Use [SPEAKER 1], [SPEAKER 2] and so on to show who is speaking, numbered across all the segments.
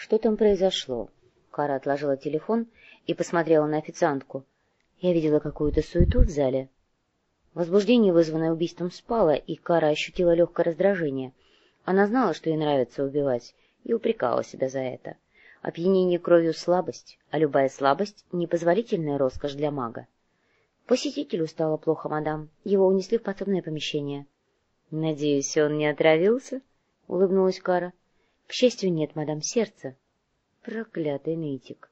[SPEAKER 1] Что там произошло? Кара отложила телефон и посмотрела на официантку. Я видела какую-то суету в зале. Возбуждение, вызванное убийством, спало, и Кара ощутила легкое раздражение. Она знала, что ей нравится убивать, и упрекала себя за это. Опьянение кровью — слабость, а любая слабость — непозволительная роскошь для мага. Посетителю стало плохо, мадам. Его унесли в подсобное помещение. — Надеюсь, он не отравился? — улыбнулась Кара. К счастью, нет, мадам, сердце. Проклятый нытик.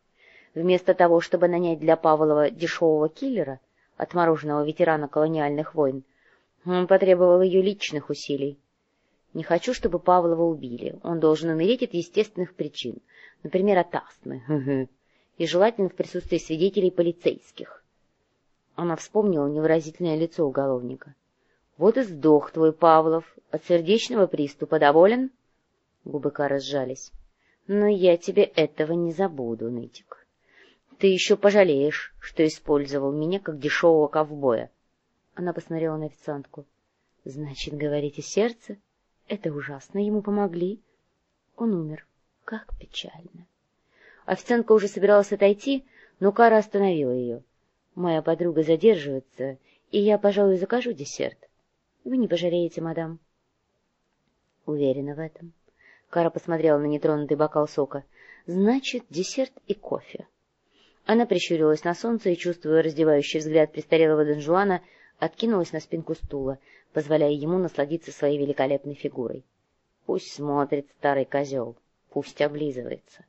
[SPEAKER 1] Вместо того, чтобы нанять для Павлова дешевого киллера, отмороженного ветерана колониальных войн, он потребовал ее личных усилий. Не хочу, чтобы Павлова убили. Он должен умереть от естественных причин, например, от астмы, и желательно в присутствии свидетелей полицейских. Она вспомнила невыразительное лицо уголовника. — Вот и сдох твой Павлов. От сердечного приступа доволен? — Губы Кары сжались. — Но я тебе этого не забуду, нытик. Ты еще пожалеешь, что использовал меня как дешевого ковбоя. Она посмотрела на официантку. — Значит, говорите, сердце? Это ужасно, ему помогли. Он умер. Как печально. Официантка уже собиралась отойти, но Кара остановила ее. — Моя подруга задерживается, и я, пожалуй, закажу десерт. Вы не пожалеете, мадам. — Уверена в этом. — Кара посмотрела на нетронутый бокал сока. «Значит, десерт и кофе». Она прищурилась на солнце и, чувствуя раздевающий взгляд престарелого Донжуана, откинулась на спинку стула, позволяя ему насладиться своей великолепной фигурой. Пусть смотрит старый козел, пусть облизывается.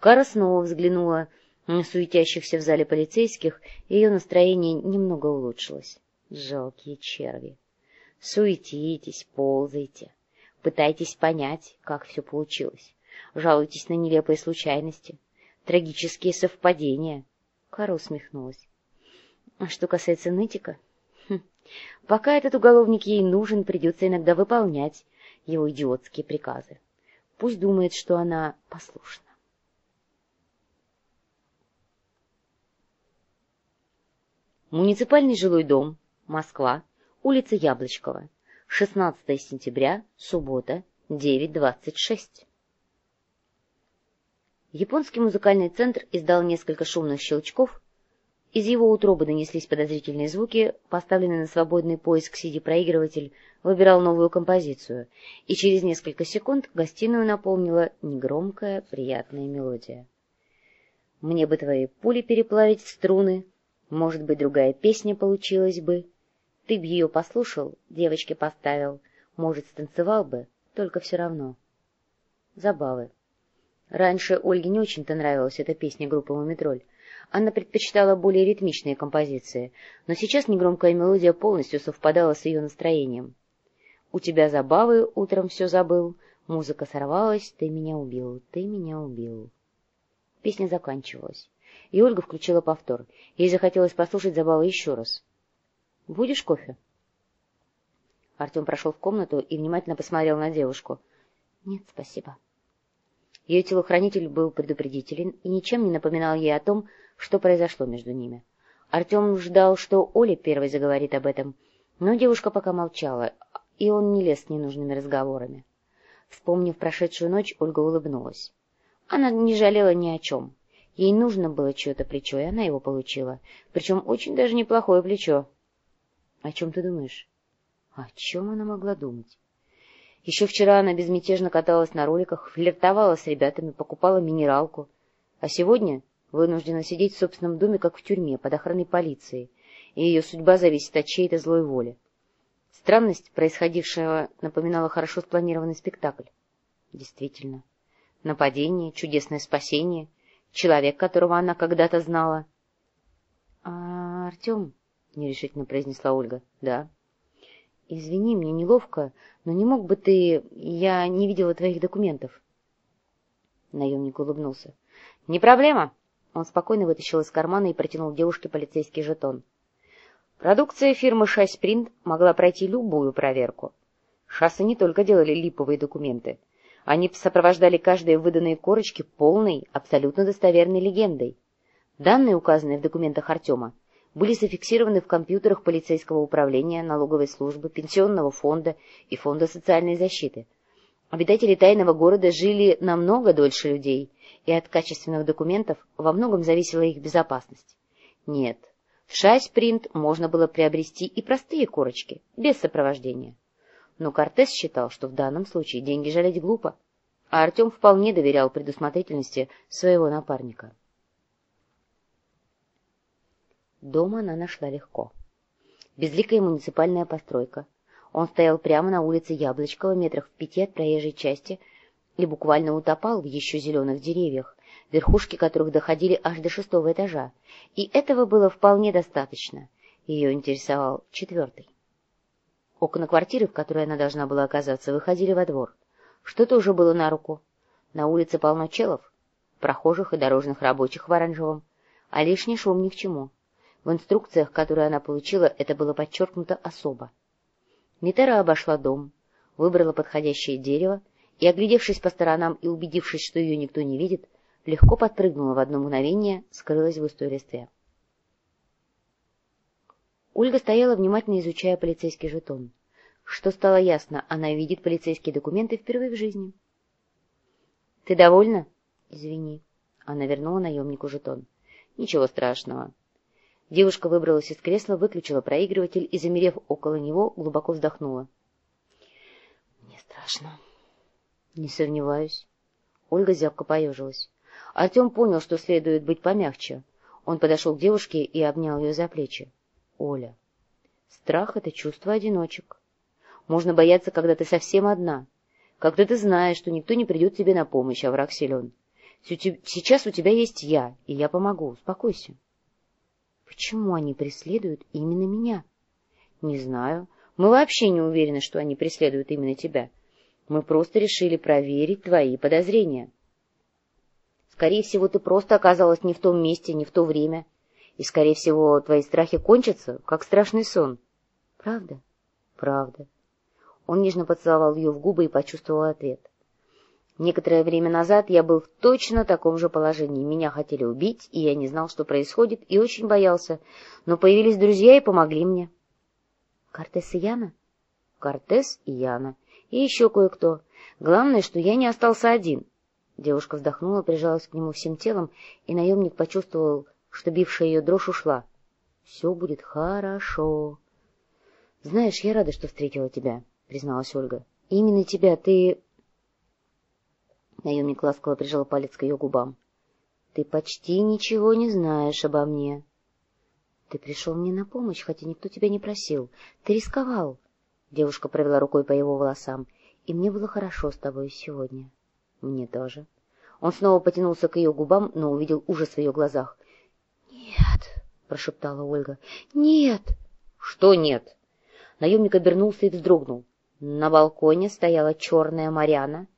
[SPEAKER 1] Кара снова взглянула на суетящихся в зале полицейских, и ее настроение немного улучшилось. Жалкие черви. Суетитесь, ползайте. Пытайтесь понять, как все получилось. Жалуйтесь на нелепые случайности, трагические совпадения. Кара усмехнулась. А что касается нытика, хм, пока этот уголовник ей нужен, придется иногда выполнять его идиотские приказы. Пусть думает, что она послушна. Муниципальный жилой дом, Москва, улица Яблочкова, 16 сентября, суббота, 9.26. Японский музыкальный центр издал несколько шумных щелчков. Из его утробы донеслись подозрительные звуки, поставленный на свободный поиск CD-проигрыватель выбирал новую композицию, и через несколько секунд гостиную наполнила негромкая, приятная мелодия. «Мне бы твои пули переплавить в струны, может быть, другая песня получилась бы». Ты б ее послушал, девочке поставил, может, станцевал бы, только все равно. Забавы. Раньше Ольге не очень-то нравилась эта песня группы «Мумитроль». Она предпочитала более ритмичные композиции, но сейчас негромкая мелодия полностью совпадала с ее настроением. «У тебя забавы, утром все забыл, музыка сорвалась, ты меня убил, ты меня убил». Песня заканчивалась, и Ольга включила повтор. Ей захотелось послушать забавы еще раз. Будешь кофе? Артем прошел в комнату и внимательно посмотрел на девушку. — Нет, спасибо. Ее телохранитель был предупредителен и ничем не напоминал ей о том, что произошло между ними. Артем ждал, что Оля первой заговорит об этом, но девушка пока молчала, и он не лез с ненужными разговорами. Вспомнив прошедшую ночь, Ольга улыбнулась. Она не жалела ни о чем. Ей нужно было чье-то плечо, и она его получила. Причем очень даже неплохое плечо. — О чем ты думаешь? О чем она могла думать? Еще вчера она безмятежно каталась на роликах, флиртовала с ребятами, покупала минералку. А сегодня вынуждена сидеть в собственном доме, как в тюрьме, под охраной полиции, и ее судьба зависит от чьей-то злой воли. Странность происходившего напоминала хорошо спланированный спектакль. Действительно. Нападение, чудесное спасение, человек, которого она когда-то знала. — А Артем нерешительно произнесла Ольга. — Да. — Извини, мне неловко, но не мог бы ты... Я не видела твоих документов. Наемник улыбнулся. — Не проблема. Он спокойно вытащил из кармана и протянул девушке полицейский жетон. Продукция фирмы «Шайспринт» могла пройти любую проверку. Шассы не только делали липовые документы. Они сопровождали каждые выданные корочки полной, абсолютно достоверной легендой. Данные, указанные в документах Артема, были зафиксированы в компьютерах полицейского управления, налоговой службы, пенсионного фонда и фонда социальной защиты. Обитатели тайного города жили намного дольше людей, и от качественных документов во многом зависела их безопасность. Нет, в Шайспринт можно было приобрести и простые корочки, без сопровождения. Но Кортес считал, что в данном случае деньги жалеть глупо, а Артем вполне доверял предусмотрительности своего напарника. Дома она нашла легко. Безликая муниципальная постройка. Он стоял прямо на улице Яблочкова, метрах в пяти от проезжей части, и буквально утопал в еще зеленых деревьях, верхушки которых доходили аж до шестого этажа, и этого было вполне достаточно. Ее интересовал четвертый. Окна квартиры, в которой она должна была оказаться, выходили во двор. Что-то уже было на руку. На улице полно челов, прохожих и дорожных рабочих в оранжевом, а лишний шум ни к чему. В инструкциях, которые она получила, это было подчеркнуто особо. Митера обошла дом, выбрала подходящее дерево и, оглядевшись по сторонам и убедившись, что ее никто не видит, легко подпрыгнула в одно мгновение, скрылась в густой листве. Ольга стояла, внимательно изучая полицейский жетон. Что стало ясно, она видит полицейские документы впервые в жизни. — Ты довольна? — Извини. Она вернула наемнику жетон. — Ничего страшного. Девушка выбралась из кресла, выключила проигрыватель и, замерев около него, глубоко вздохнула. — Мне страшно. — Не сомневаюсь. Ольга зябко поежилась. Артем понял, что следует быть помягче. Он подошел к девушке и обнял ее за плечи. — Оля, страх — это чувство одиночек. Можно бояться, когда ты совсем одна, когда ты знаешь, что никто не придет тебе на помощь, а враг силен. Сейчас у тебя есть я, и я помогу. Успокойся. — Почему они преследуют именно меня? Не знаю. Мы вообще не уверены, что они преследуют именно тебя. Мы просто решили проверить твои подозрения. Скорее всего, ты просто оказалась не в том месте, не в то время. И, скорее всего, твои страхи кончатся, как страшный сон. Правда? Правда. Он нежно поцеловал ее в губы и почувствовал ответ. Некоторое время назад я был в точно таком же положении. Меня хотели убить, и я не знал, что происходит, и очень боялся. Но появились друзья и помогли мне. Кортес и Яна? Кортес и Яна. И еще кое-кто. Главное, что я не остался один. Девушка вздохнула, прижалась к нему всем телом, и наемник почувствовал, что бившая ее дрожь ушла. — Все будет хорошо. — Знаешь, я рада, что встретила тебя, — призналась Ольга. — Именно тебя. Ты Наемник ласково прижал палец к ее губам. — Ты почти ничего не знаешь обо мне. — Ты пришел мне на помощь, хотя никто тебя не просил. Ты рисковал. Девушка провела рукой по его волосам. — И мне было хорошо с тобой сегодня. — Мне тоже. Он снова потянулся к ее губам, но увидел ужас в ее глазах. — Нет, — прошептала Ольга. — Нет. — Что нет? Наемник обернулся и вздрогнул. На балконе стояла черная Марьяна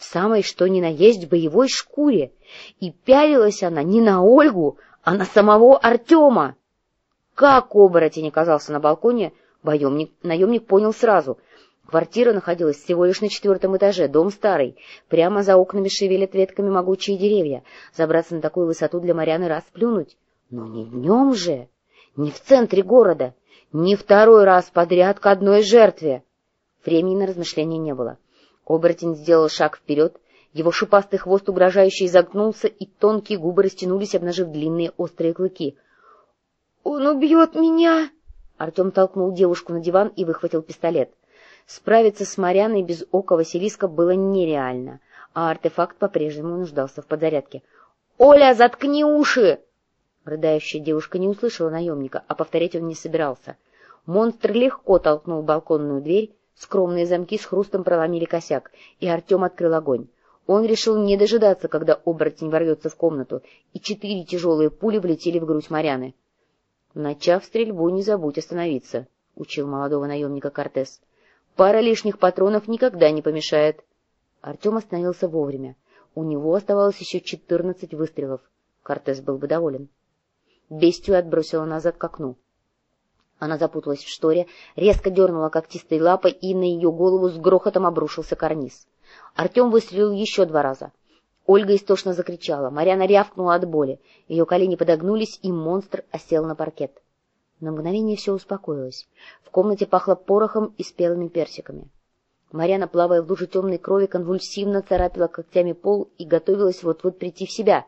[SPEAKER 1] в самой что ни на есть боевой шкуре, и пялилась она не на Ольгу, а на самого Артема. Как оборотень оказался на балконе, боемник, наемник понял сразу. Квартира находилась всего лишь на четвертом этаже, дом старый. Прямо за окнами шевелят ветками могучие деревья. Забраться на такую высоту для Марьяны расплюнуть. Но не днем же, не в центре города, не второй раз подряд к одной жертве. Времени на размышления не было. Оборотень сделал шаг вперед, его шипастый хвост угрожающе изогнулся, и тонкие губы растянулись, обнажив длинные острые клыки. — Он убьет меня! Артем толкнул девушку на диван и выхватил пистолет. Справиться с Маряной без ока Василиска было нереально, а артефакт по-прежнему нуждался в подзарядке. — Оля, заткни уши! Рыдающая девушка не услышала наемника, а повторять он не собирался. Монстр легко толкнул балконную дверь, Скромные замки с хрустом проломили косяк, и Артем открыл огонь. Он решил не дожидаться, когда оборотень ворвется в комнату, и четыре тяжелые пули влетели в грудь Маряны. — Начав стрельбу, не забудь остановиться, — учил молодого наемника Кортес. — Пара лишних патронов никогда не помешает. Артем остановился вовремя. У него оставалось еще четырнадцать выстрелов. Кортес был бы доволен. Бестию отбросила назад к окну. Она запуталась в шторе, резко дернула когтистой лапой, и на ее голову с грохотом обрушился карниз. Артем выстрелил еще два раза. Ольга истошно закричала. Марьяна рявкнула от боли. Ее колени подогнулись, и монстр осел на паркет. На мгновение все успокоилось. В комнате пахло порохом и спелыми персиками. Марьяна, плавая в луже темной крови, конвульсивно царапила когтями пол и готовилась вот-вот прийти в себя.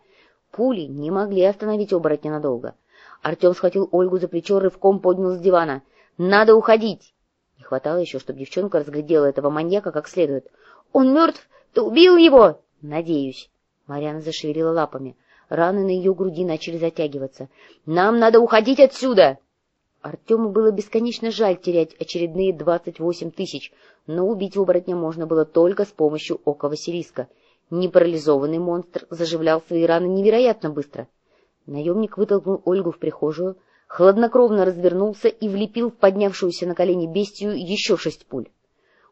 [SPEAKER 1] Пули не могли остановить оборотня надолго. Артем схватил Ольгу за плечо, рывком поднял с дивана. «Надо уходить!» Не хватало еще, чтобы девчонка разглядела этого маньяка как следует. «Он мертв? Ты убил его?» «Надеюсь». Марьяна зашевелила лапами. Раны на ее груди начали затягиваться. «Нам надо уходить отсюда!» Артему было бесконечно жаль терять очередные двадцать восемь тысяч, но убить оборотня можно было только с помощью ока Василиска. Непарализованный монстр заживлял свои раны невероятно быстро. Наемник вытолкнул Ольгу в прихожую, хладнокровно развернулся и влепил в поднявшуюся на колени бестию еще шесть пуль.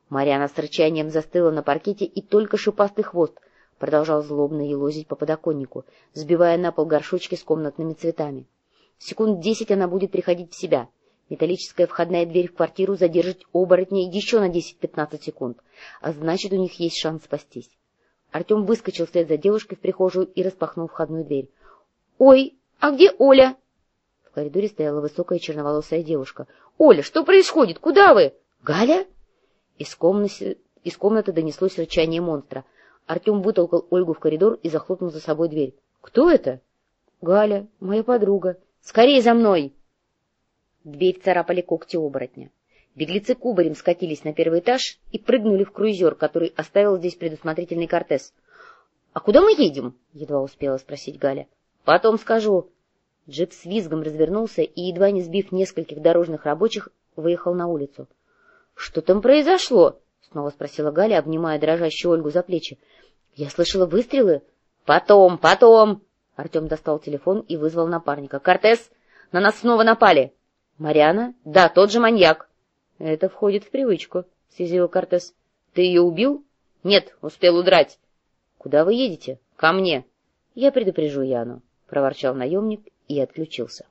[SPEAKER 1] Марьяна с рычанием застыла на паркете, и только шипастый хвост продолжал злобно елозить по подоконнику, сбивая на пол горшочки с комнатными цветами. Секунд десять она будет приходить в себя. Металлическая входная дверь в квартиру задержит оборотня еще на десять-пятнадцать секунд, а значит, у них есть шанс спастись. Артем выскочил вслед за девушкой в прихожую и распахнул входную дверь. — Ой, а где Оля? В коридоре стояла высокая черноволосая девушка. — Оля, что происходит? Куда вы? — Галя? Из комнаты, из комнаты донеслось рычание монстра. Артем вытолкал Ольгу в коридор и захлопнул за собой дверь. — Кто это? — Галя, моя подруга. Скорее за мной! Дверь царапали когти оборотня. Беглецы кубарем скатились на первый этаж и прыгнули в круизер, который оставил здесь предусмотрительный кортес. — А куда мы едем? — едва успела спросить Галя. — Потом скажу. Джип с визгом развернулся и, едва не сбив нескольких дорожных рабочих, выехал на улицу. — Что там произошло? — снова спросила Галя, обнимая дрожащую Ольгу за плечи. — Я слышала выстрелы. — Потом, потом! Артем достал телефон и вызвал напарника. — Кортес, на нас снова напали. — Мариана? — Да, тот же маньяк. — Это входит в привычку, — съязвил Кортес. — Ты ее убил? — Нет, успел удрать. — Куда вы едете? — Ко мне. — Я предупрежу Яну, — проворчал наемник и отключился.